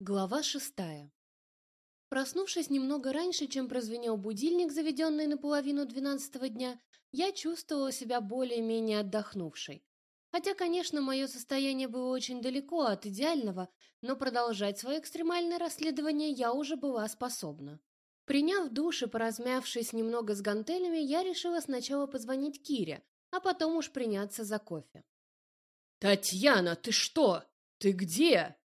Глава шестая. Проснувшись немного раньше, чем прозвенел будильник, заведенный наполовину двенадцатого дня, я чувствовала себя более-менее отдохнувшей. Хотя, конечно, мое состояние было очень далеко от идеального, но продолжать свое экстремальное расследование я уже была способна. Приняв душ и поразмявшись немного с гантелями, я решила сначала позвонить Кире, а потом уж приняться за кофе. «Татьяна, ты что? Ты где?»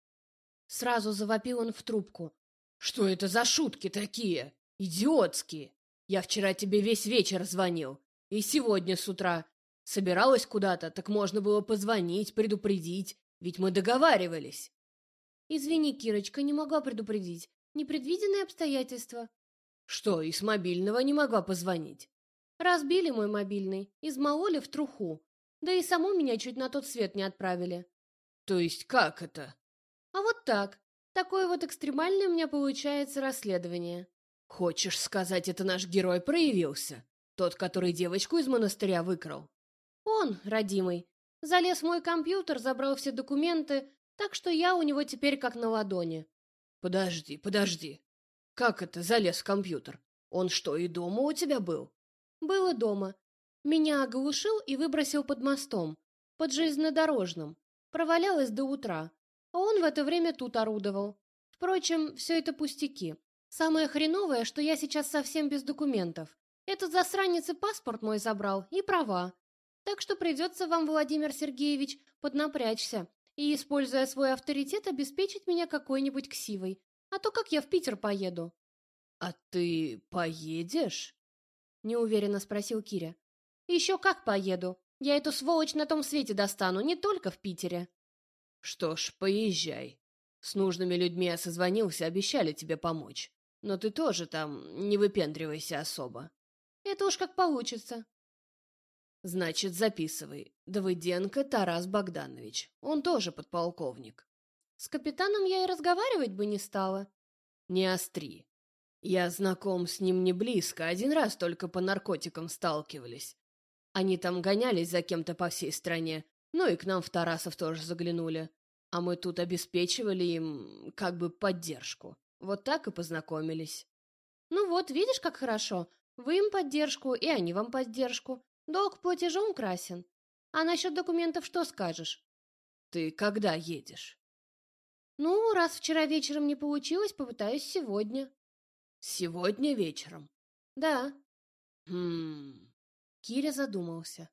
Сразу завопил он в трубку. «Что это за шутки такие? Идиотские! Я вчера тебе весь вечер звонил. И сегодня с утра. Собиралась куда-то, так можно было позвонить, предупредить. Ведь мы договаривались». «Извини, Кирочка, не могла предупредить. Непредвиденные обстоятельства». «Что, и с мобильного не могла позвонить?» «Разбили мой мобильный, измололи в труху. Да и саму меня чуть на тот свет не отправили». «То есть как это?» А вот так. Такое вот экстремальное у меня получается расследование. Хочешь сказать, это наш герой проявился? Тот, который девочку из монастыря выкрал? Он, родимый. Залез в мой компьютер, забрал все документы, так что я у него теперь как на ладони. Подожди, подожди. Как это залез в компьютер? Он что, и дома у тебя был? Был и дома. Меня оглушил и выбросил под мостом, под железнодорожным. Провалялась до утра а он в это время тут орудовал. Впрочем, все это пустяки. Самое хреновое, что я сейчас совсем без документов. Этот засранец и паспорт мой забрал, и права. Так что придется вам, Владимир Сергеевич, поднапрячься и, используя свой авторитет, обеспечить меня какой-нибудь ксивой. А то как я в Питер поеду? — А ты поедешь? — неуверенно спросил Киря. — Еще как поеду. Я эту сволочь на том свете достану, не только в Питере. Что ж, поезжай. С нужными людьми я созвонился, обещали тебе помочь. Но ты тоже там не выпендривайся особо. Это уж как получится. Значит, записывай. Давыденко Тарас Богданович. Он тоже подполковник. С капитаном я и разговаривать бы не стала. Не остри. Я знаком с ним не близко, один раз только по наркотикам сталкивались. Они там гонялись за кем-то по всей стране, ну и к нам в Тарасов тоже заглянули. А мы тут обеспечивали им как бы поддержку. Вот так и познакомились. Ну вот, видишь, как хорошо. Вы им поддержку, и они вам поддержку. Долг платежом красен. А насчет документов что скажешь? Ты когда едешь? Ну, раз вчера вечером не получилось, попытаюсь сегодня. Сегодня вечером? Да. Хм... Киря задумался.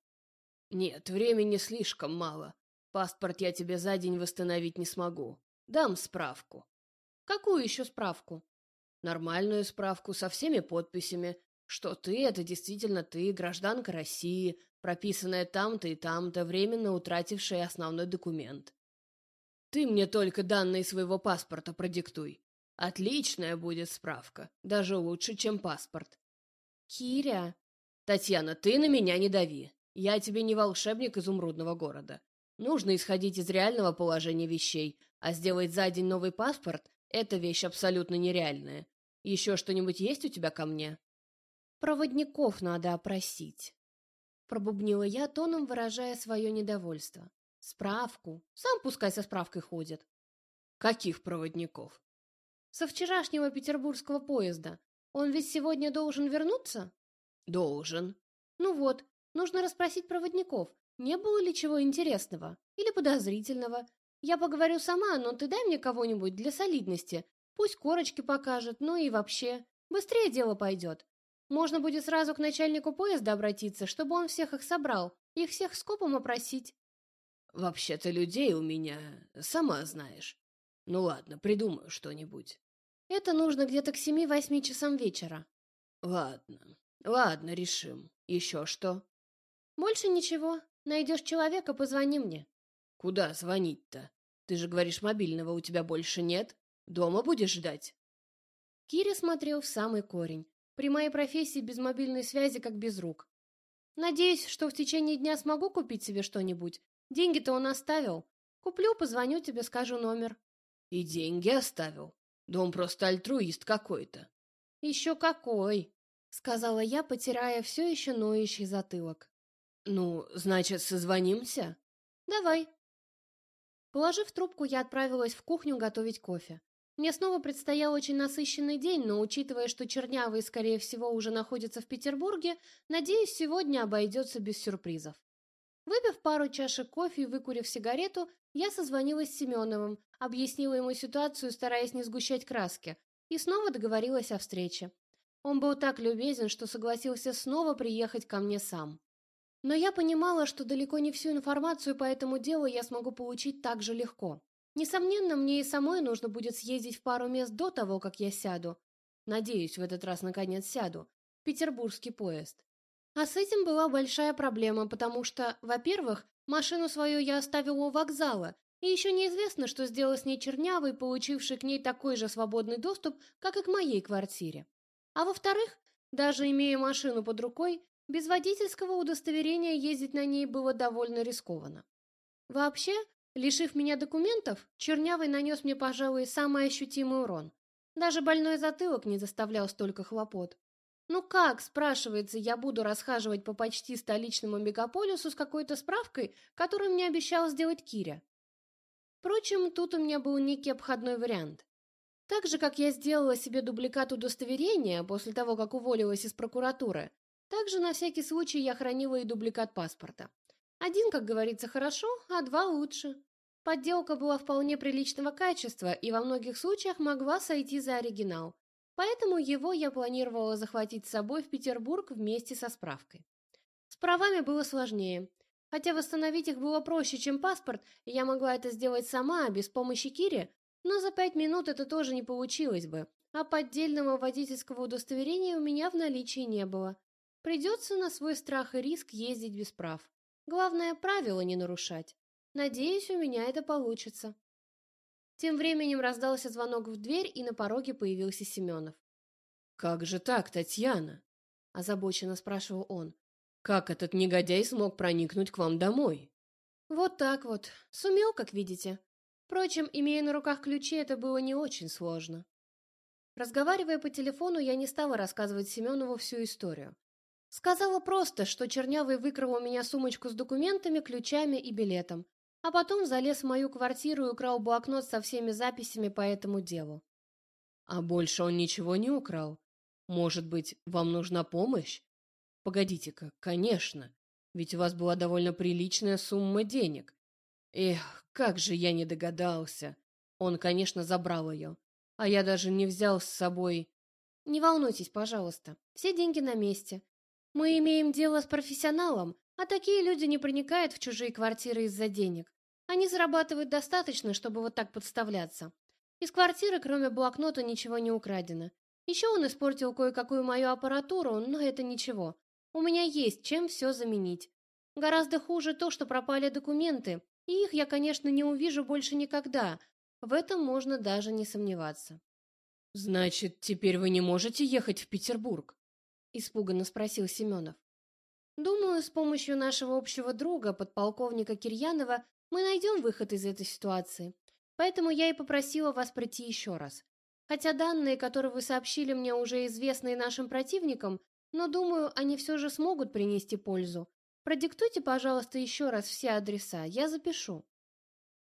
«Нет, времени слишком мало. Паспорт я тебе за день восстановить не смогу. Дам справку». «Какую еще справку?» «Нормальную справку со всеми подписями, что ты — это действительно ты, гражданка России, прописанная там-то и там-то, временно утратившая основной документ. Ты мне только данные своего паспорта продиктуй. Отличная будет справка, даже лучше, чем паспорт». «Киря...» «Татьяна, ты на меня не дави. Я тебе не волшебник изумрудного города. Нужно исходить из реального положения вещей, а сделать за день новый паспорт — это вещь абсолютно нереальная. Еще что-нибудь есть у тебя ко мне? Проводников надо опросить. Пробубнила я, тоном выражая свое недовольство. Справку. Сам пускай со справкой ходит. Каких проводников? Со вчерашнего петербургского поезда. Он ведь сегодня должен вернуться? Должен. Ну вот, Нужно расспросить проводников, не было ли чего интересного или подозрительного. Я поговорю сама, но ты дай мне кого-нибудь для солидности. Пусть корочки покажет, ну и вообще. Быстрее дело пойдет. Можно будет сразу к начальнику поезда обратиться, чтобы он всех их собрал, их всех скопом опросить. Вообще-то людей у меня, сама знаешь. Ну ладно, придумаю что-нибудь. Это нужно где-то к семи-восьми часам вечера. Ладно, ладно, решим. Еще что? «Больше ничего. Найдешь человека, позвони мне». «Куда звонить-то? Ты же говоришь, мобильного у тебя больше нет. Дома будешь ждать?» Киря смотрел в самый корень. При моей профессии без мобильной связи как без рук. Надеюсь, что в течение дня смогу купить себе что-нибудь. Деньги-то он оставил. Куплю, позвоню тебе, скажу номер. И деньги оставил? Да он просто альтруист какой-то. Еще какой, сказала я, потирая все еще ноющий затылок. «Ну, значит, созвонимся?» «Давай». Положив трубку, я отправилась в кухню готовить кофе. Мне снова предстоял очень насыщенный день, но учитывая, что Чернявый, скорее всего, уже находится в Петербурге, надеюсь, сегодня обойдется без сюрпризов. Выпив пару чашек кофе и выкурив сигарету, я созвонилась с Семеновым, объяснила ему ситуацию, стараясь не сгущать краски, и снова договорилась о встрече. Он был так любезен, что согласился снова приехать ко мне сам. Но я понимала, что далеко не всю информацию по этому делу я смогу получить так же легко. Несомненно, мне и самой нужно будет съездить в пару мест до того, как я сяду. Надеюсь, в этот раз наконец сяду. Петербургский поезд. А с этим была большая проблема, потому что, во-первых, машину свою я оставила у вокзала, и еще неизвестно, что сделал с ней Чернявый, получивший к ней такой же свободный доступ, как и к моей квартире. А во-вторых, даже имея машину под рукой, без водительского удостоверения ездить на ней было довольно рискованно. Вообще, Лишив меня документов, Чернявый нанес мне, пожалуй, самый ощутимый урон. Даже больной затылок не заставлял столько хлопот. Ну как, спрашивается, я буду расхаживать по почти столичному мегаполису с какой-то справкой, которую мне обещал сделать Киря? Впрочем, тут у меня был некий обходной вариант. Так же, как я сделала себе дубликат удостоверения после того, как уволилась из прокуратуры, так же на всякий случай я хранила и дубликат паспорта. Один, как говорится, хорошо, а два лучше. Подделка была вполне приличного качества и во многих случаях могла сойти за оригинал, поэтому его я планировала захватить с собой в Петербург вместе со справкой. С правами было сложнее. Хотя восстановить их было проще, чем паспорт, и я могла это сделать сама, без помощи Кири, но за пять минут это тоже не получилось бы, а поддельного водительского удостоверения у меня в наличии не было. Придется на свой страх и риск ездить без прав. Главное, правила не нарушать. Надеюсь, у меня это получится. Тем временем раздался звонок в дверь, и на пороге появился Семенов. «Как же так, Татьяна?» – озабоченно спрашивал он. «Как этот негодяй смог проникнуть к вам домой?» «Вот так вот. Сумел, как видите. Впрочем, имея на руках ключи, это было не очень сложно». Разговаривая по телефону, я не стала рассказывать Семенову всю историю. Сказала просто, что Чернявый выкрал у меня сумочку с документами, ключами и билетом, а потом залез в мою квартиру и украл блокнот со всеми записями по этому делу. А больше он ничего не украл? Может быть, вам нужна помощь? Погодите-ка, конечно, ведь у вас была довольно приличная сумма денег. Эх, как же я не догадался. Он, конечно, забрал ее, а я даже не взял с собой... Не волнуйтесь, пожалуйста, все деньги на месте. Мы имеем дело с профессионалом, а такие люди не проникают в чужие квартиры из-за денег. Они зарабатывают достаточно, чтобы вот так подставляться. Из квартиры, кроме блокнота, ничего не украдено. Еще он испортил кое-какую мою аппаратуру, но это ничего. У меня есть чем все заменить. Гораздо хуже то, что пропали документы, и их я, конечно, не увижу больше никогда. В этом можно даже не сомневаться. «Значит, теперь вы не можете ехать в Петербург?» — испуганно спросил Семенов. Думаю, с помощью нашего общего друга, подполковника Кирьянова, мы найдем выход из этой ситуации. Поэтому я и попросила вас прийти еще раз. Хотя данные, которые вы сообщили мне, уже известны нашим противникам, но, думаю, они все же смогут принести пользу. Продиктуйте, пожалуйста, еще раз все адреса, я запишу.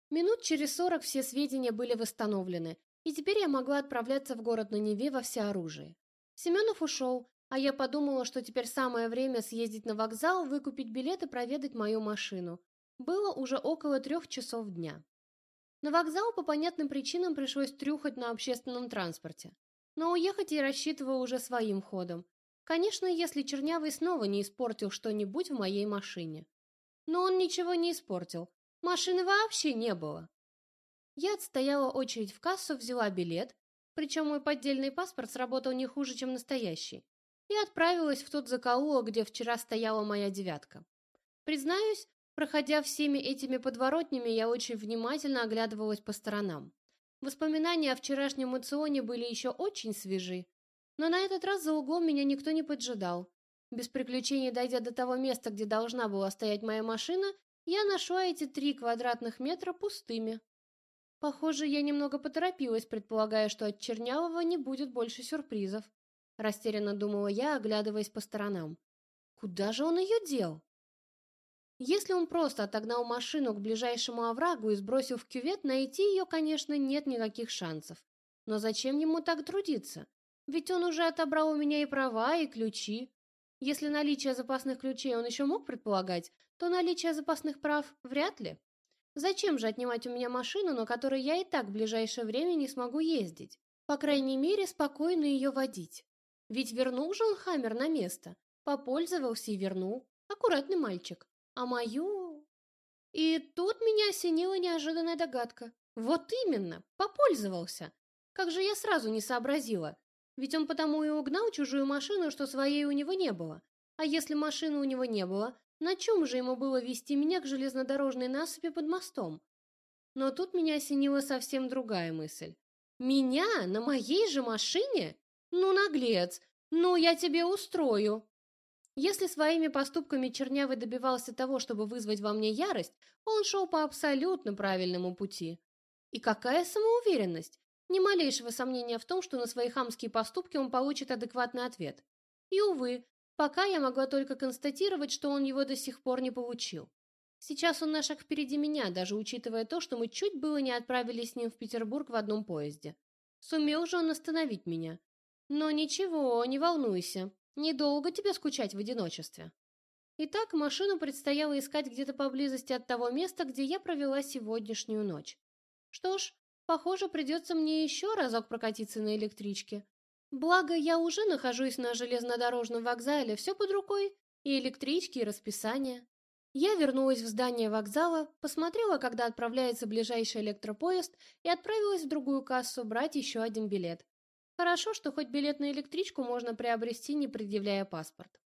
Минут через сорок все сведения были восстановлены, и теперь я могла отправляться в город на Неве во всеоружии. Семенов ушел, а я подумала, что теперь самое время съездить на вокзал, выкупить билет и проведать мою машину. Было уже около трех часов дня. На вокзал по понятным причинам пришлось трюхать на общественном транспорте. Но уехать я рассчитывала уже своим ходом. Конечно, если Чернявый снова не испортил что-нибудь в моей машине. Но он ничего не испортил. Машины вообще не было. Я отстояла очередь в кассу, взяла билет, причем мой поддельный паспорт сработал не хуже, чем настоящий и отправилась в тот закоулок, где вчера стояла моя девятка. Признаюсь, проходя всеми этими подворотнями, я очень внимательно оглядывалась по сторонам. Воспоминания о вчерашнем Эционе были еще очень свежи, но на этот раз за углом меня никто не поджидал. Без приключений дойдя до того места, где должна была стоять моя машина, я нашла эти три квадратных метра пустыми. Похоже, я немного поторопилась, предполагая, что от Чернявого не будет больше сюрпризов. Растерянно думала я, оглядываясь по сторонам. Куда же он ее дел? Если он просто отогнал машину к ближайшему оврагу и сбросил в кювет, найти ее, конечно, нет никаких шансов. Но зачем ему так трудиться? Ведь он уже отобрал у меня и права, и ключи. Если наличие запасных ключей он еще мог предполагать, то наличие запасных прав вряд ли. Зачем же отнимать у меня машину, на которой я и так в ближайшее время не смогу ездить? По крайней мере, спокойно ее водить. Ведь вернул же он Хаммер на место. Попользовался и вернул. Аккуратный мальчик. А мою... И тут меня осенила неожиданная догадка. Вот именно, попользовался. Как же я сразу не сообразила. Ведь он потому и угнал чужую машину, что своей у него не было. А если машины у него не было, на чем же ему было вести меня к железнодорожной насыпи под мостом? Но тут меня осенила совсем другая мысль. Меня на моей же машине? Ну, наглец! Ну, я тебе устрою! Если своими поступками Чернявый добивался того, чтобы вызвать во мне ярость, он шел по абсолютно правильному пути. И какая самоуверенность! Ни малейшего сомнения в том, что на свои хамские поступки он получит адекватный ответ. И, увы, пока я могла только констатировать, что он его до сих пор не получил. Сейчас он на шаг впереди меня, даже учитывая то, что мы чуть было не отправились с ним в Петербург в одном поезде. Сумел же он остановить меня. Но ничего, не волнуйся. Недолго тебе скучать в одиночестве. Итак, машину предстояло искать где-то поблизости от того места, где я провела сегодняшнюю ночь. Что ж, Похоже, придется мне еще разок прокатиться на электричке. Благо, я уже нахожусь на железнодорожном вокзале, все под рукой, и электрички, и расписание. Я вернулась в здание вокзала, посмотрела, когда отправляется ближайший электропоезд, и отправилась в другую кассу брать еще один билет. Хорошо, что хоть билет на электричку можно приобрести, не предъявляя паспорт.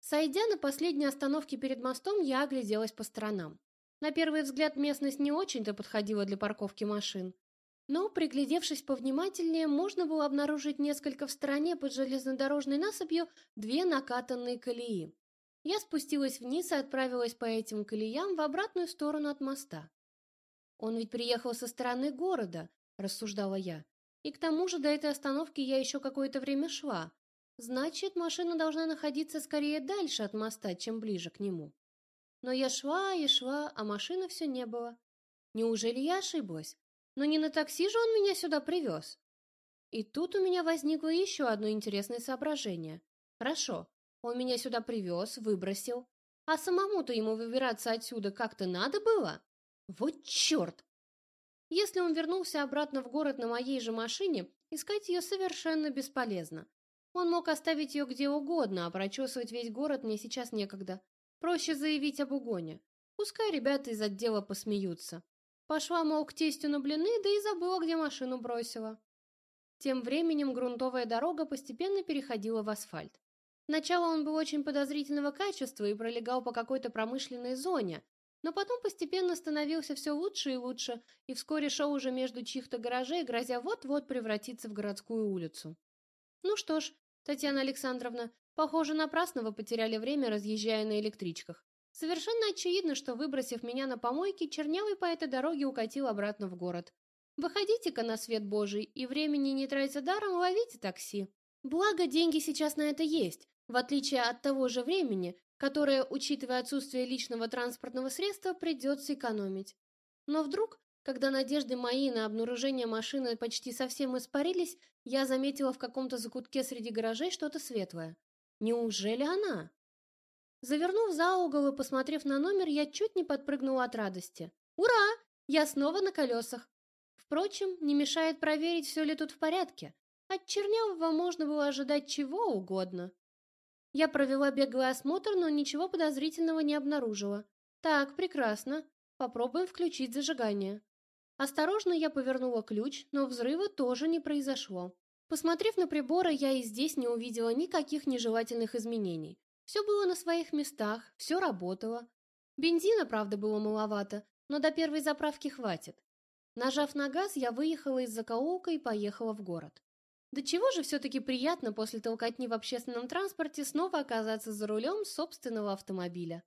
Сойдя на последней остановке перед мостом, я огляделась по сторонам. На первый взгляд местность не очень-то подходила для парковки машин. Но, приглядевшись повнимательнее, можно было обнаружить несколько в стороне под железнодорожной насыпью две накатанные колеи. Я спустилась вниз и отправилась по этим колеям в обратную сторону от моста. «Он ведь приехал со стороны города», — рассуждала я. «И к тому же до этой остановки я еще какое-то время шла. Значит, машина должна находиться скорее дальше от моста, чем ближе к нему». Но я шла и шла, а машины все не было. Неужели я ошиблась? Но не на такси же он меня сюда привез. И тут у меня возникло еще одно интересное соображение. Хорошо, он меня сюда привез, выбросил. А самому-то ему выбираться отсюда как-то надо было? Вот черт! Если он вернулся обратно в город на моей же машине, искать ее совершенно бесполезно. Он мог оставить ее где угодно, а прочесывать весь город мне сейчас некогда. Проще заявить об угоне. Пускай ребята из отдела посмеются. Пошла, мол, к тестю на блины, да и забыла, где машину бросила. Тем временем грунтовая дорога постепенно переходила в асфальт. Сначала он был очень подозрительного качества и пролегал по какой-то промышленной зоне, но потом постепенно становился все лучше и лучше, и вскоре шел уже между чьих-то гаражей, грозя вот-вот превратиться в городскую улицу. Ну что ж, Татьяна Александровна, Похоже, напрасно вы потеряли время, разъезжая на электричках. Совершенно очевидно, что, выбросив меня на помойке, Чернявый по этой дороге укатил обратно в город. Выходите-ка на свет Божий, и времени не тратя даром, ловите такси. Благо, деньги сейчас на это есть, в отличие от того же времени, которое, учитывая отсутствие личного транспортного средства, придется экономить. Но вдруг, когда надежды мои на обнаружение машины почти совсем испарились, я заметила в каком-то закутке среди гаражей что-то светлое. Неужели она? Завернув за угол и посмотрев на номер, я чуть не подпрыгнула от радости. Ура! Я снова на колесах. Впрочем, не мешает проверить, все ли тут в порядке. От Чернявого можно было ожидать чего угодно. Я провела беглый осмотр, но ничего подозрительного не обнаружила. Так, прекрасно. Попробуем включить зажигание. Осторожно я повернула ключ, но взрыва тоже не произошло. Посмотрев на приборы, я и здесь не увидела никаких нежелательных изменений. Все было на своих местах, все работало. Бензина, правда, было маловато, но до первой заправки хватит. Нажав на газ, я выехала из закоулка и поехала в город. До чего же все-таки приятно после толкотни в общественном транспорте снова оказаться за рулем собственного автомобиля.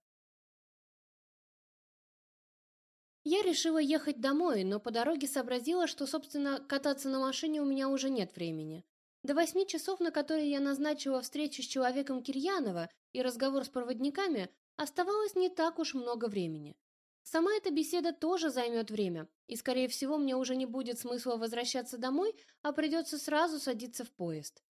Я решила ехать домой, но по дороге сообразила, что, собственно, кататься на машине у меня уже нет времени. До восьми часов, на которые я назначила встречу с человеком Кирьянова и разговор с проводниками, оставалось не так уж много времени. Сама эта беседа тоже займет время, и, скорее всего, мне уже не будет смысла возвращаться домой, а придется сразу садиться в поезд.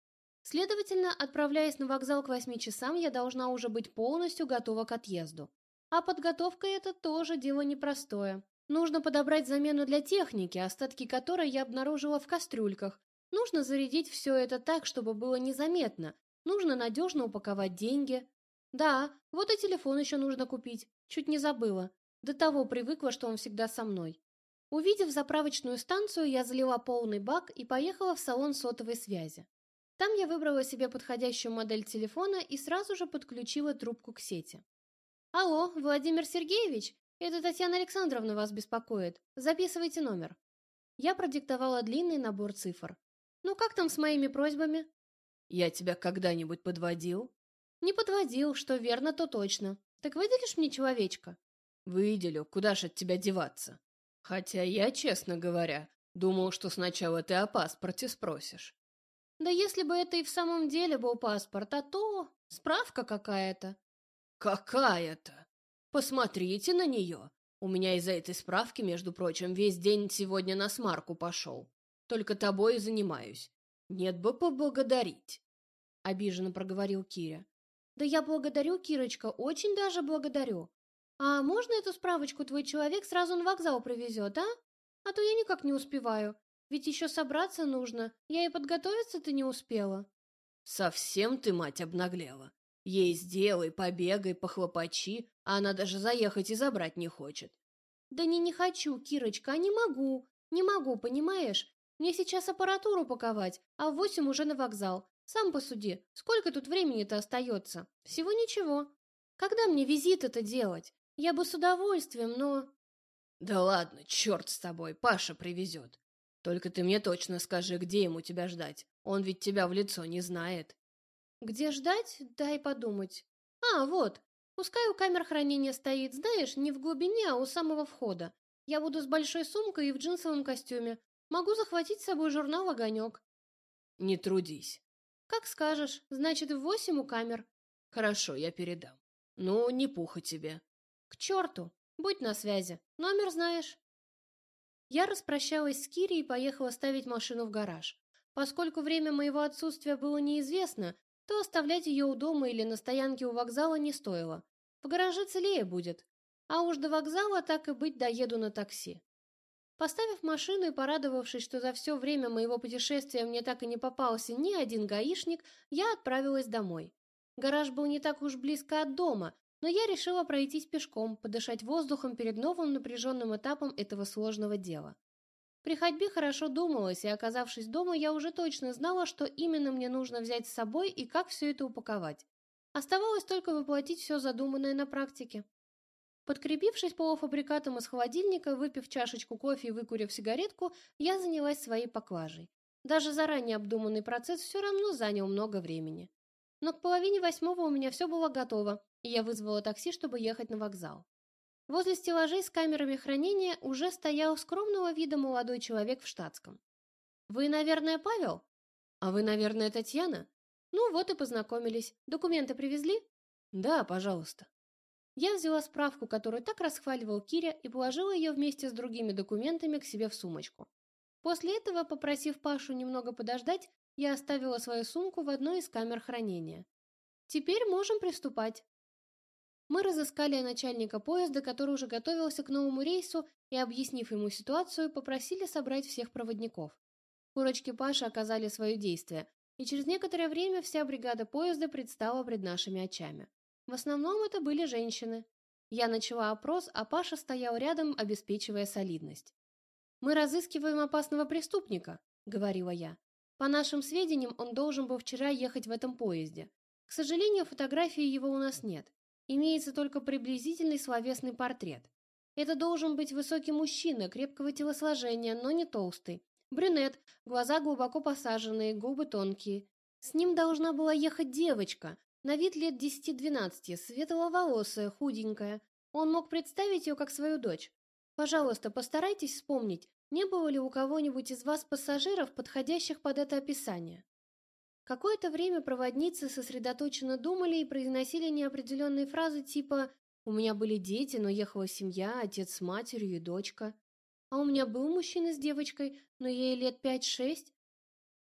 Следовательно, отправляясь на вокзал к восьми часам, я должна уже быть полностью готова к отъезду. А подготовка это тоже дело непростое. Нужно подобрать замену для техники, остатки которой я обнаружила в кастрюльках. Нужно зарядить все это так, чтобы было незаметно. Нужно надежно упаковать деньги. Да, вот и телефон еще нужно купить. Чуть не забыла. До того привыкла, что он всегда со мной. Увидев заправочную станцию, я залила полный бак и поехала в салон сотовой связи. Там я выбрала себе подходящую модель телефона и сразу же подключила трубку к сети. «Алло, Владимир Сергеевич, это Татьяна Александровна вас беспокоит. Записывайте номер». Я продиктовала длинный набор цифр. «Ну как там с моими просьбами?» «Я тебя когда-нибудь подводил?» «Не подводил, что верно, то точно. Так выделишь мне человечка?» Выделю, куда ж от тебя деваться? Хотя я, честно говоря, думал, что сначала ты о паспорте спросишь. Да если бы это и в самом деле был паспорт, а то справка какая-то. Какая-то? Посмотрите на нее. У меня из-за этой справки, между прочим, весь день сегодня на смарку пошел. Только тобой и занимаюсь. Нет бы поблагодарить. Обиженно проговорил Киря. Да я благодарю, Кирочка, очень даже благодарю. «А можно эту справочку твой человек сразу на вокзал привезет, а? А то я никак не успеваю. Ведь еще собраться нужно. Я и подготовиться-то не успела». «Совсем ты, мать, обнаглела. Ей сделай, побегай, похлопочи, а она даже заехать и забрать не хочет». «Да не, не хочу, Кирочка, а не могу. Не могу, понимаешь? Мне сейчас аппаратуру паковать, а в восемь уже на вокзал. Сам посуди, сколько тут времени-то остается? Всего ничего. Когда мне визит это делать? Я бы с удовольствием, но... Да ладно, черт с тобой, Паша привезет. Только ты мне точно скажи, где ему тебя ждать. Он ведь тебя в лицо не знает. Где ждать? Дай подумать. А, вот. Пускай у камер хранения стоит, знаешь, не в глубине, а у самого входа. Я буду с большой сумкой и в джинсовом костюме. Могу захватить с собой журнал «Огонек». Не трудись. Как скажешь. Значит, в восемь у камер. Хорошо, я передам. Ну, не пуха тебе. К черту! Будь на связи. Номер знаешь. Я распрощалась с Кири и поехала ставить машину в гараж. Поскольку время моего отсутствия было неизвестно, то оставлять ее у дома или на стоянке у вокзала не стоило. В гараже целее будет. А уж до вокзала так и быть доеду на такси. Поставив машину и порадовавшись, что за все время моего путешествия мне так и не попался ни один гаишник, я отправилась домой. Гараж был не так уж близко от дома, но я решила пройтись пешком, подышать воздухом перед новым напряженным этапом этого сложного дела. При ходьбе хорошо думалось, и оказавшись дома, я уже точно знала, что именно мне нужно взять с собой и как все это упаковать. Оставалось только воплотить все задуманное на практике. Подкрепившись полуфабрикатом из холодильника, выпив чашечку кофе и выкурив сигаретку, я занялась своей поклажей. Даже заранее обдуманный процесс все равно занял много времени. Но к половине восьмого у меня все было готово, и я вызвала такси, чтобы ехать на вокзал. Возле стеллажей с камерами хранения уже стоял скромного вида молодой человек в штатском. «Вы, наверное, Павел? А вы, наверное, Татьяна? Ну вот и познакомились. Документы привезли?» «Да, пожалуйста». Я взяла справку, которую так расхваливал Киря, и положила ее вместе с другими документами к себе в сумочку. После этого, попросив Пашу немного подождать, я оставила свою сумку в одной из камер хранения. «Теперь можем приступать», мы разыскали начальника поезда, который уже готовился к новому рейсу, и, объяснив ему ситуацию, попросили собрать всех проводников. Курочки Паши оказали свое действие, и через некоторое время вся бригада поезда предстала пред нашими очами. В основном это были женщины. Я начала опрос, а Паша стоял рядом, обеспечивая солидность. «Мы разыскиваем опасного преступника», — говорила я. «По нашим сведениям, он должен был вчера ехать в этом поезде. К сожалению, фотографии его у нас нет. Имеется только приблизительный словесный портрет. Это должен быть высокий мужчина, крепкого телосложения, но не толстый. Брюнет, глаза глубоко посаженные, губы тонкие. С ним должна была ехать девочка, на вид лет 10-12, светловолосая, худенькая. Он мог представить ее как свою дочь. Пожалуйста, постарайтесь вспомнить, не было ли у кого-нибудь из вас пассажиров, подходящих под это описание. Какое-то время проводницы сосредоточенно думали и произносили неопределенные фразы типа У меня были дети, но ехала семья, отец с матерью и дочка. А у меня был мужчина с девочкой, но ей лет пять-шесть.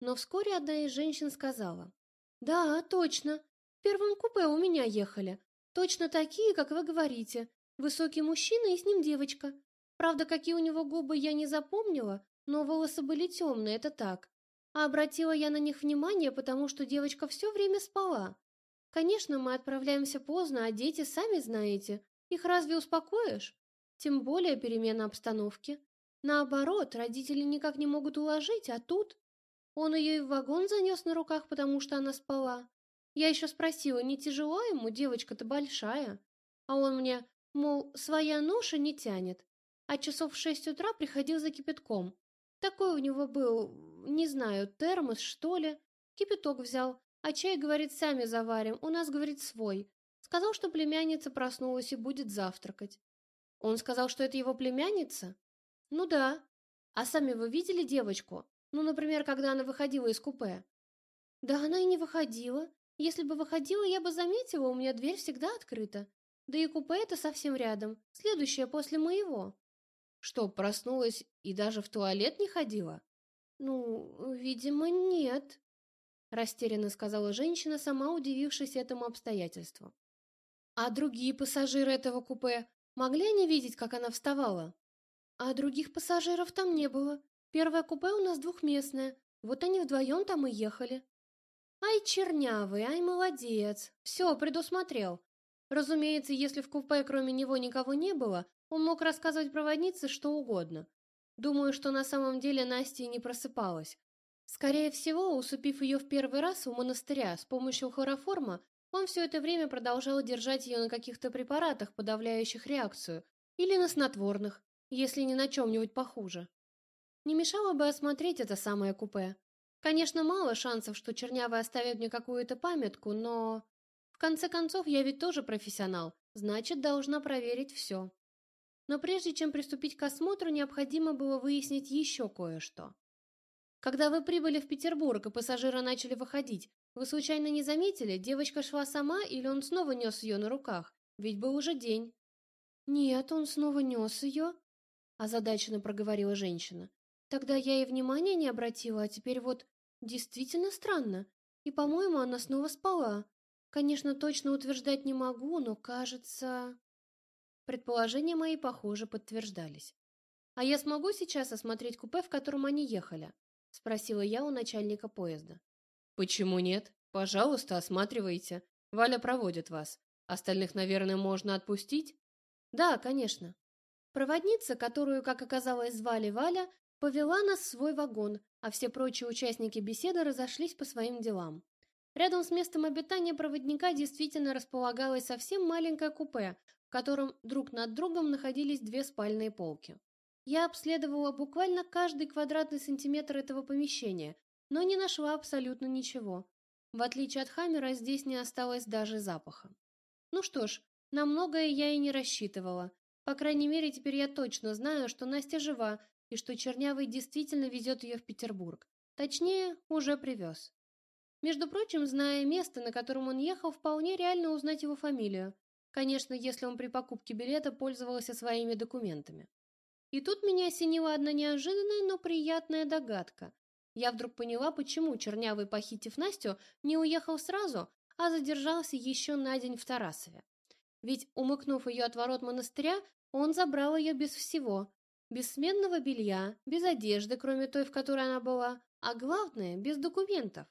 Но вскоре одна из женщин сказала, «Да, точно, в первом купе у меня ехали. Точно такие, как вы говорите. Высокий мужчина и с ним девочка. Правда, какие у него губы я не запомнила, но волосы были темные, это так. А обратила я на них внимание, потому что девочка все время спала. Конечно, мы отправляемся поздно, а дети, сами знаете, их разве успокоишь? Тем более перемена обстановки. Наоборот, родители никак не могут уложить, а тут... Он ее и в вагон занес на руках, потому что она спала. Я еще спросила, не тяжело ему, девочка-то большая. А он мне, мол, своя ноша не тянет. А часов в шесть утра приходил за кипятком. Такой у него был, не знаю, термос, что ли. Кипяток взял, а чай, говорит, сами заварим, у нас, говорит, свой. Сказал, что племянница проснулась и будет завтракать. Он сказал, что это его племянница? Ну да. А сами вы видели девочку? Ну, например, когда она выходила из купе? Да она и не выходила. Если бы выходила, я бы заметила, у меня дверь всегда открыта. Да и купе это совсем рядом, следующее после моего. Что, проснулась и даже в туалет не ходила? Ну, видимо, нет, растерянно сказала женщина, сама удивившись этому обстоятельству. А другие пассажиры этого купе могли они видеть, как она вставала? А других пассажиров там не было. Первое купе у нас двухместное. Вот они вдвоем там и ехали. Ай, чернявый, ай, молодец. Все, предусмотрел. Разумеется, если в купе кроме него никого не было, он мог рассказывать проводнице что угодно. Думаю, что на самом деле Настя не просыпалась. Скорее всего, усыпив ее в первый раз у монастыря с помощью хлороформа, он все это время продолжал держать ее на каких-то препаратах, подавляющих реакцию, или на снотворных, если не на чем-нибудь похуже. Не мешало бы осмотреть это самое купе. Конечно, мало шансов, что Чернявый оставит мне какую-то памятку, но... Конце концов, я ведь тоже профессионал, значит, должна проверить все. Но прежде чем приступить к осмотру, необходимо было выяснить еще кое-что. Когда вы прибыли в Петербург и пассажиры начали выходить, вы случайно не заметили, девочка шла сама или он снова нес ее на руках? Ведь был уже день. Нет, он снова нес ее, озадаченно проговорила женщина. Тогда я и внимания не обратила, а теперь вот действительно странно. И, по-моему, она снова спала. Конечно, точно утверждать не могу, но, кажется... Предположения мои, похоже, подтверждались. А я смогу сейчас осмотреть купе, в котором они ехали? — спросила я у начальника поезда. «Почему нет? Пожалуйста, осматривайте. Валя проводит вас. Остальных, наверное, можно отпустить?» «Да, конечно». Проводница, которую, как оказалось, звали Валя, повела нас в свой вагон, а все прочие участники беседы разошлись по своим делам. Рядом с местом обитания проводника действительно располагалось совсем маленькое купе, в котором друг над другом находились две спальные полки. Я обследовала буквально каждый квадратный сантиметр этого помещения, но не нашла абсолютно ничего. В отличие от Хаммера, здесь не осталось даже запаха. Ну что ж, на многое я и не рассчитывала. По крайней мере, теперь я точно знаю, что Настя жива и что Чернявый действительно везет ее в Петербург. Точнее, уже привез. Между прочим, зная место, на котором он ехал, вполне реально узнать его фамилию. Конечно, если он при покупке билета пользовался своими документами. И тут меня осенила одна неожиданная, но приятная догадка. Я вдруг поняла, почему Чернявый, похитив Настю, не уехал сразу, а задержался еще на день в Тарасове. Ведь, умыкнув ее от ворот монастыря, он забрал ее без всего. Без сменного белья, без одежды, кроме той, в которой она была, а главное, без документов.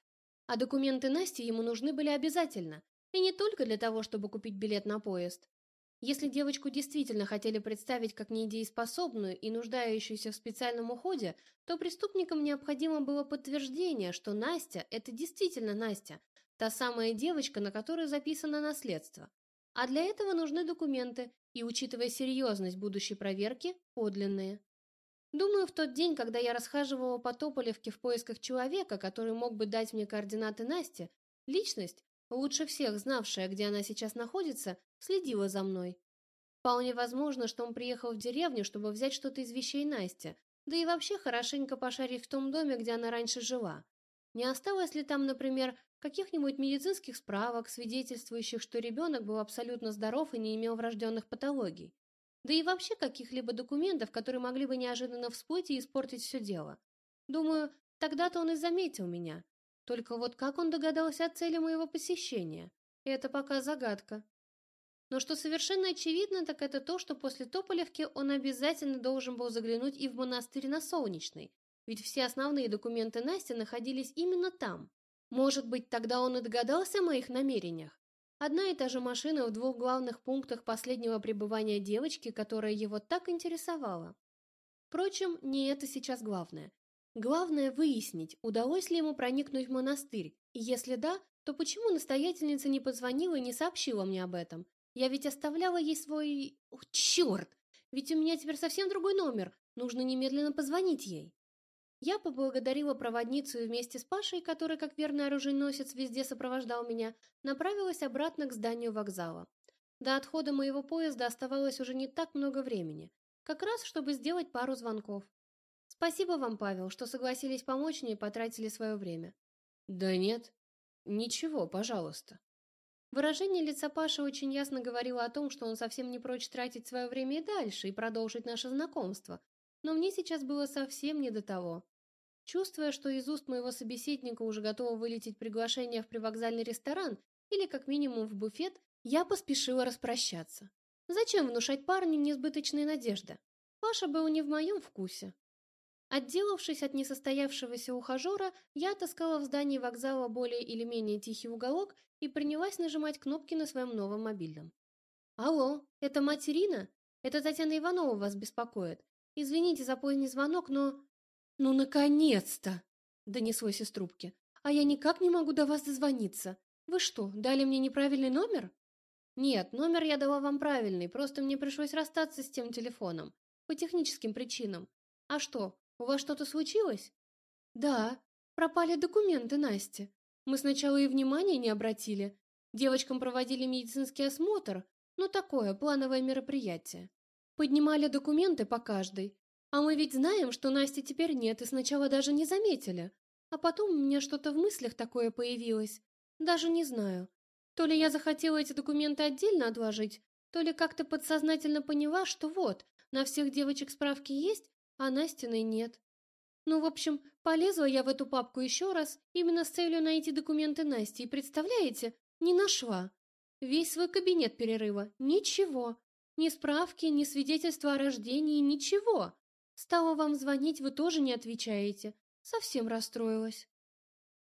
А документы Насти ему нужны были обязательно, и не только для того, чтобы купить билет на поезд. Если девочку действительно хотели представить как недееспособную и нуждающуюся в специальном уходе, то преступникам необходимо было подтверждение, что Настя – это действительно Настя, та самая девочка, на которую записано наследство. А для этого нужны документы, и, учитывая серьезность будущей проверки, подлинные. Думаю, в тот день, когда я расхаживала по Тополевке в поисках человека, который мог бы дать мне координаты Насти, личность, лучше всех знавшая, где она сейчас находится, следила за мной. Вполне возможно, что он приехал в деревню, чтобы взять что-то из вещей Насти, да и вообще хорошенько пошарить в том доме, где она раньше жила. Не осталось ли там, например, каких-нибудь медицинских справок, свидетельствующих, что ребенок был абсолютно здоров и не имел врожденных патологий. Да и вообще каких-либо документов, которые могли бы неожиданно всплыть и испортить все дело. Думаю, тогда-то он и заметил меня. Только вот как он догадался о цели моего посещения? Это пока загадка. Но что совершенно очевидно, так это то, что после Тополевки он обязательно должен был заглянуть и в монастырь на Солнечный, ведь все основные документы Насти находились именно там. Может быть, тогда он и догадался о моих намерениях? Одна и та же машина в двух главных пунктах последнего пребывания девочки, которая его так интересовала. Впрочем, не это сейчас главное. Главное выяснить, удалось ли ему проникнуть в монастырь, и если да, то почему настоятельница не позвонила и не сообщила мне об этом? Я ведь оставляла ей свой... О, черт! Ведь у меня теперь совсем другой номер. Нужно немедленно позвонить ей. Я поблагодарила проводницу и вместе с Пашей, который, как верный оружейносец, везде сопровождал меня, направилась обратно к зданию вокзала. До отхода моего поезда оставалось уже не так много времени. Как раз, чтобы сделать пару звонков. Спасибо вам, Павел, что согласились помочь мне и потратили свое время. Да нет. Ничего, пожалуйста. Выражение лица Паши очень ясно говорило о том, что он совсем не прочь тратить свое время и дальше, и продолжить наше знакомство. Но мне сейчас было совсем не до того. Чувствуя, что из уст моего собеседника уже готово вылететь приглашение в привокзальный ресторан или как минимум в буфет, я поспешила распрощаться. Зачем внушать парню несбыточные надежды? Паша был не в моем вкусе. Отделавшись от несостоявшегося ухажера, я отыскала в здании вокзала более или менее тихий уголок и принялась нажимать кнопки на своем новом мобильном. «Алло, это мать Ирина? Это Татьяна Иванова вас беспокоит. Извините за поздний звонок, но...» «Ну, наконец-то!» — донеслось из трубки. «А я никак не могу до вас дозвониться. Вы что, дали мне неправильный номер?» «Нет, номер я дала вам правильный, просто мне пришлось расстаться с тем телефоном. По техническим причинам. А что, у вас что-то случилось? Да, пропали документы Насти. Мы сначала и внимания не обратили. Девочкам проводили медицинский осмотр, ну такое, плановое мероприятие. Поднимали документы по каждой. А мы ведь знаем, что Насти теперь нет, и сначала даже не заметили. А потом у меня что-то в мыслях такое появилось. Даже не знаю. То ли я захотела эти документы отдельно отложить, то ли как-то подсознательно поняла, что вот, на всех девочек справки есть, а Настиной нет. Ну, в общем, полезла я в эту папку еще раз, именно с целью найти документы Насти, и, представляете, не нашла. Весь свой кабинет перерыва. Ничего. Ни справки, ни свидетельства о рождении, ничего. Стала вам звонить, вы тоже не отвечаете. Совсем расстроилась.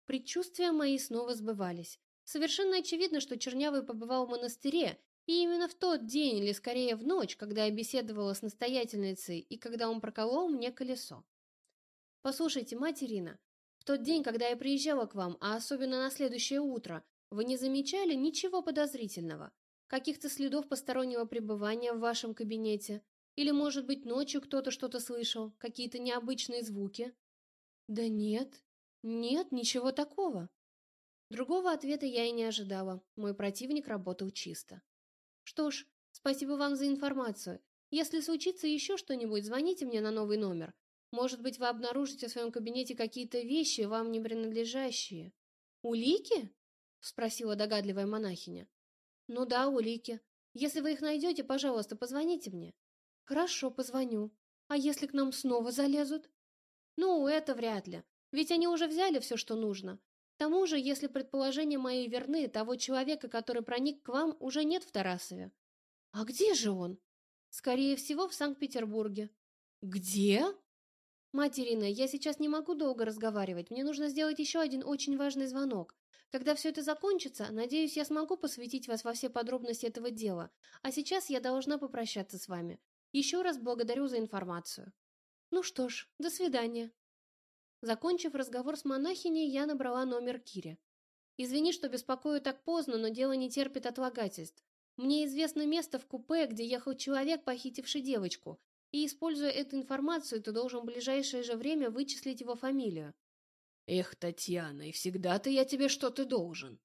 Предчувствия мои снова сбывались. Совершенно очевидно, что Чернявый побывал в монастыре и именно в тот день, или скорее в ночь, когда я беседовала с настоятельницей и когда он проколол мне колесо. Послушайте, мать Ирина, в тот день, когда я приезжала к вам, а особенно на следующее утро, вы не замечали ничего подозрительного? Каких-то следов постороннего пребывания в вашем кабинете? Или, может быть, ночью кто-то что-то слышал? Какие-то необычные звуки? Да нет, нет, ничего такого. Другого ответа я и не ожидала. Мой противник работал чисто. Что ж, спасибо вам за информацию. Если случится еще что-нибудь, звоните мне на новый номер. Может быть, вы обнаружите в своем кабинете какие-то вещи, вам не принадлежащие. Улики? Спросила догадливая монахиня. Ну да, улики. Если вы их найдете, пожалуйста, позвоните мне. Хорошо, позвоню. А если к нам снова залезут? Ну, это вряд ли. Ведь они уже взяли все, что нужно. К тому же, если предположения мои верны, того человека, который проник к вам, уже нет в Тарасове. А где же он? Скорее всего, в Санкт-Петербурге. Где? Материна, я сейчас не могу долго разговаривать. Мне нужно сделать еще один очень важный звонок. Когда все это закончится, надеюсь, я смогу посвятить вас во все подробности этого дела. А сейчас я должна попрощаться с вами. Еще раз благодарю за информацию. Ну что ж, до свидания. Закончив разговор с монахиней, я набрала номер Кире. «Извини, что беспокою так поздно, но дело не терпит отлагательств. Мне известно место в купе, где ехал человек, похитивший девочку, и, используя эту информацию, ты должен в ближайшее же время вычислить его фамилию». «Эх, Татьяна, и всегда-то я тебе что-то должен».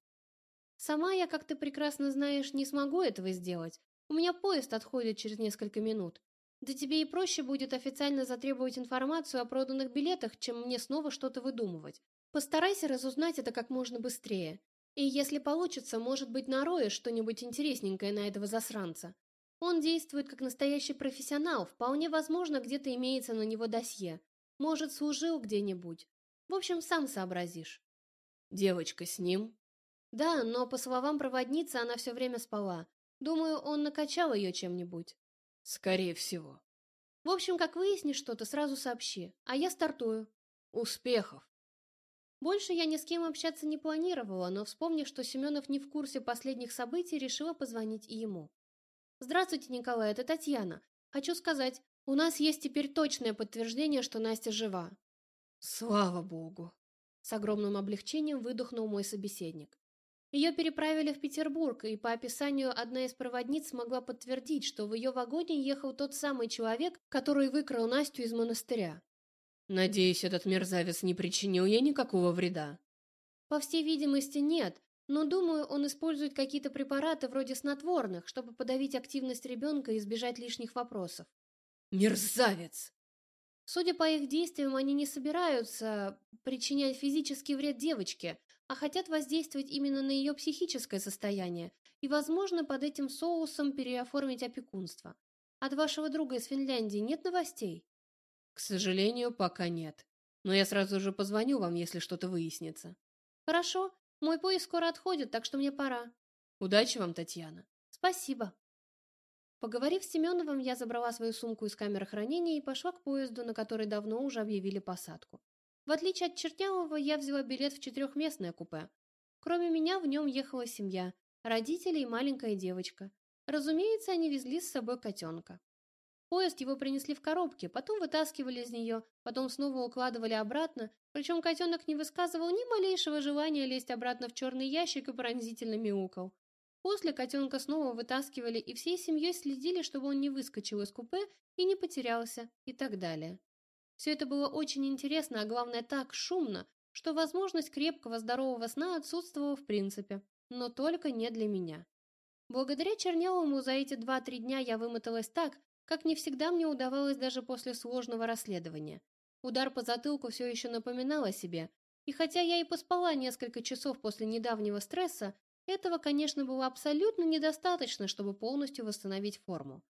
«Сама я, как ты прекрасно знаешь, не смогу этого сделать. У меня поезд отходит через несколько минут. Да тебе и проще будет официально затребовать информацию о проданных билетах, чем мне снова что-то выдумывать. Постарайся разузнать это как можно быстрее. И если получится, может быть, нароешь что-нибудь интересненькое на этого засранца. Он действует как настоящий профессионал, вполне возможно, где-то имеется на него досье. Может, служил где-нибудь. В общем, сам сообразишь. Девочка с ним? Да, но, по словам проводницы, она все время спала. Думаю, он накачал ее чем-нибудь. Скорее всего. В общем, как выяснишь что-то, сразу сообщи. А я стартую. Успехов! Больше я ни с кем общаться не планировала, но, вспомнив, что Семенов не в курсе последних событий, решила позвонить и ему. «Здравствуйте, Николай, это Татьяна. Хочу сказать, у нас есть теперь точное подтверждение, что Настя жива». «Слава богу!» С огромным облегчением выдохнул мой собеседник. Ее переправили в Петербург, и по описанию одна из проводниц смогла подтвердить, что в ее вагоне ехал тот самый человек, который выкрал Настю из монастыря. Надеюсь, этот мерзавец не причинил ей никакого вреда. По всей видимости, нет, но думаю, он использует какие-то препараты вроде снотворных, чтобы подавить активность ребенка и избежать лишних вопросов. Мерзавец! Судя по их действиям, они не собираются причинять физический вред девочке, а хотят воздействовать именно на ее психическое состояние и, возможно, под этим соусом переоформить опекунство. От вашего друга из Финляндии нет новостей? К сожалению, пока нет. Но я сразу же позвоню вам, если что-то выяснится. Хорошо. Мой поезд скоро отходит, так что мне пора. Удачи вам, Татьяна. Спасибо. Поговорив с Семеновым, я забрала свою сумку из камеры хранения и пошла к поезду, на который давно уже объявили посадку. В отличие от Чертявого, я взяла билет в четырехместное купе. Кроме меня в нем ехала семья, родители и маленькая девочка. Разумеется, они везли с собой котенка. Поезд его принесли в коробке, потом вытаскивали из нее, потом снова укладывали обратно, причем котенок не высказывал ни малейшего желания лезть обратно в черный ящик и пронзительно мяукал. После котенка снова вытаскивали и всей семьей следили, чтобы он не выскочил из купе и не потерялся, и так далее. Все это было очень интересно, а главное так шумно, что возможность крепкого здорового сна отсутствовала в принципе, но только не для меня. Благодаря Чернявому за эти два-три дня я вымоталась так, как не всегда мне удавалось даже после сложного расследования. Удар по затылку все еще напоминал о себе, и хотя я и поспала несколько часов после недавнего стресса, этого, конечно, было абсолютно недостаточно, чтобы полностью восстановить форму.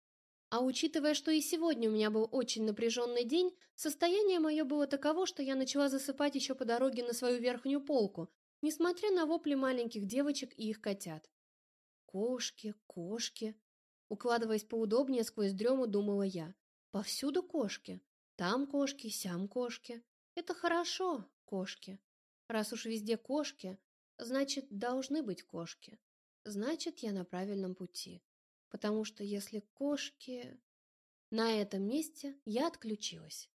А учитывая, что и сегодня у меня был очень напряженный день, состояние мое было таково, что я начала засыпать еще по дороге на свою верхнюю полку, несмотря на вопли маленьких девочек и их котят. Кошки, кошки, Укладываясь поудобнее сквозь дрему, думала я. Повсюду кошки. Там кошки, сям кошки. Это хорошо, кошки. Раз уж везде кошки, значит, должны быть кошки. Значит, я на правильном пути. Потому что если кошки... На этом месте я отключилась.